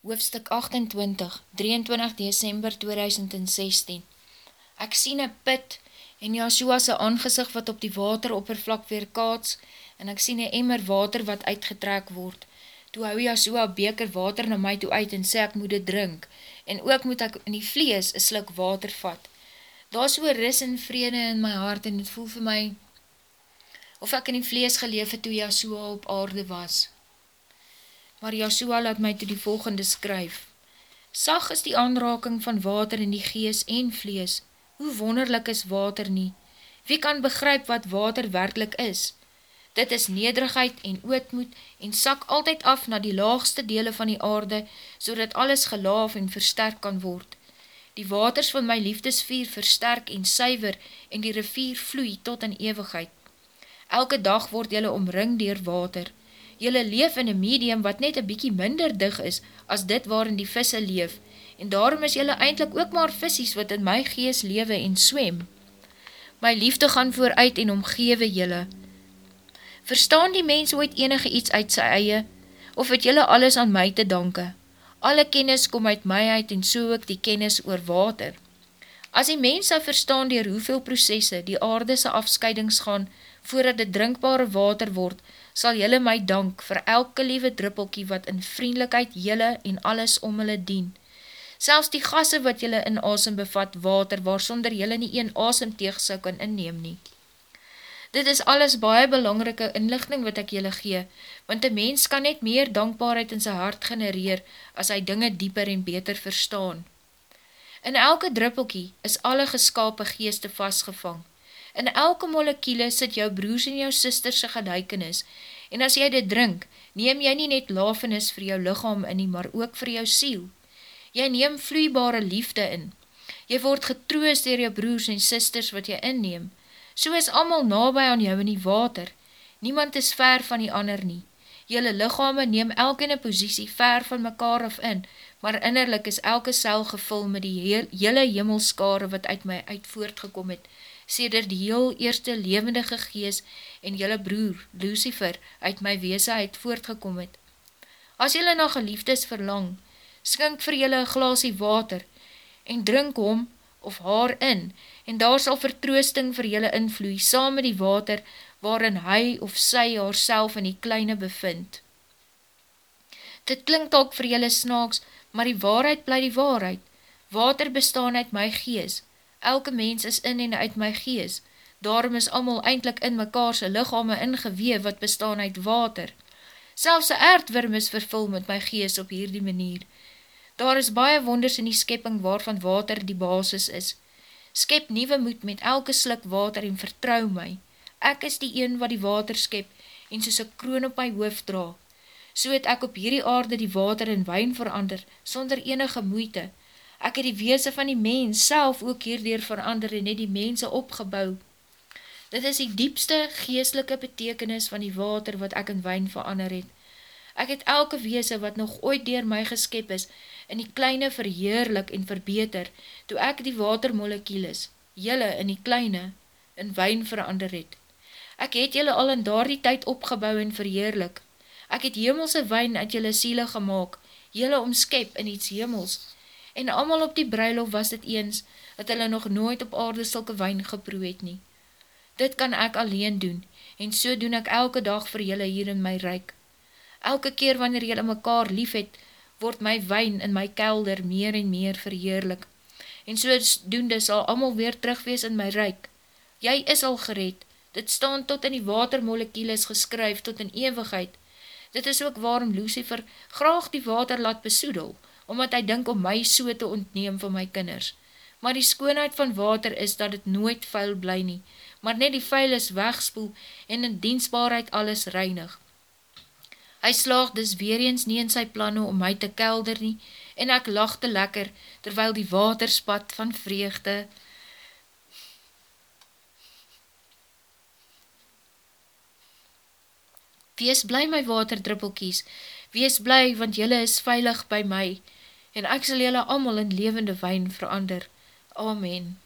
Hoofstuk 28, 23 December 2016 Ek sien een put en Joshua sy aangezicht wat op die wateroppervlak weer kaats en ek sien een emmer water wat uitgetrek word. Toe hou Joshua beker water na my toe uit en sê ek moet dit drink en ook moet ek in die vlees een slik water vat. Daar so ris en vrede in my hart en het voel vir my of ek in die vlees geleef het toe Joshua op aarde was maar Joshua laat my toe die volgende skryf. Sag is die aanraking van water in die gees en vlees. Hoe wonderlik is water nie? Wie kan begryp wat water werkelijk is? Dit is nederigheid en ootmoed en sak altyd af na die laagste dele van die aarde, so dat alles gelaaf en versterk kan word. Die waters van my liefdesvier versterk en suiver en die rivier vloei tot in ewigheid. Elke dag word jylle omring dier water, jylle leef in een medium wat net een bykie minder dig is as dit waarin die visse leef, en daarom is jylle eindelijk ook maar visies wat in my gees lewe en swem. My liefde gaan vooruit en omgewe jylle. Verstaan die mens ooit enige iets uit sy eie, of het jylle alles aan my te danke? Alle kennis kom uit my uit en so ook die kennis oor water. As die mens sal verstaan dier hoeveel processe die aardese afscheidings gaan, voordat dit drinkbare water word, sal jylle my dank vir elke liewe druppelkie wat in vriendelijkheid jylle en alles om hulle dien. Selfs die gasse wat jylle in asem bevat water, waar sonder jylle nie een asemteeg sal kan inneem nie. Dit is alles baie belangrike inlichting wat ek jylle gee, want die mens kan net meer dankbaarheid in sy hart genereer, as hy dinge dieper en beter verstaan. In elke druppelkie is alle geskape geeste vastgevang, In elke molekiele sit jou broers en jou sisterse gelijkenis, en as jy dit drink, neem jy nie net lafenis vir jou lichaam in nie, maar ook vir jou siel. Jy neem vloeibare liefde in. Jy word getroos dier jou broers en sisters wat jy inneem. So is allemaal nabij aan jou in die water. Niemand is ver van die ander nie. Julle lichame neem elke in een posiesie ver van mekaar af in, maar innerlik is elke cel gevul met die hele hemmelskare wat uit my uit voortgekom het, sê der die heel eerste levendige gees en jylle broer, Lucifer, uit my weese uit voortgekom het. As jylle na geliefdes verlang, skink vir jylle een glasie water en drink hom of haar in en daar sal vertroosting vir jylle invloei saam met die water waarin hy of sy haarself in die kleine bevind. Dit klink ook vir jylle snaaks, maar die waarheid bly die waarheid. Water bestaan uit my gees, elke mens is in en uit my gees, daarom is allemaal eindelijk in mekaarse lichame ingeweef wat bestaan uit water. Selfs een aardwurm is vervul met my gees op hierdie manier. Daar is baie wonders in die skepping waarvan water die basis is. Skep nieuwe moed met elke slik water en vertrou my. Ek is die een wat die water skep en soos een kroon op my hoofd dra. So het ek op hierdie aarde die water in wijn verander, sonder enige moeite, Ek het die weese van die mens self ook hierdoor verander en het die mense opgebouw. Dit is die diepste geestelike betekenis van die water wat ek in wijn verander het. Ek het elke weese wat nog ooit dier my geskep is, in die kleine verheerlik en verbeter, toe ek die watermolekiel is, jylle in die kleine, in wijn verander het. Ek het jylle al in daar die tyd opgebouw en verheerlik. Ek het hemelse wijn uit jylle siele gemaakt, jylle omskep in iets hemels, en amal op die bruilof was dit eens, dat hulle nog nooit op aarde sulke wijn geproe het nie. Dit kan ek alleen doen, en so doen ek elke dag vir julle hier in my reik. Elke keer wanneer julle mekaar lief het, word my wijn in my kelder meer en meer verheerlik, en so doen dis al amal weer terugwees in my reik. Jy is al gered, dit staan tot in die watermolekieles geskryf tot in ewigheid. Dit is ook waarom Lucifer graag die water laat besoedel, omdat hy dink om my so te ontneem van my kinders. Maar die skoonheid van water is dat het nooit vuil bly nie, maar net die vuil is wegspoel en in diensbaarheid alles reinig. Hy slaag dus weer eens nie in sy planne om my te kelder nie, en ek lachte lekker, terwyl die water spat van vreugde. Wees bly my waterdruppelkies, wees bly, want jylle is veilig by my, en ek sal jylle allemaal in levende wijn verander. Amen.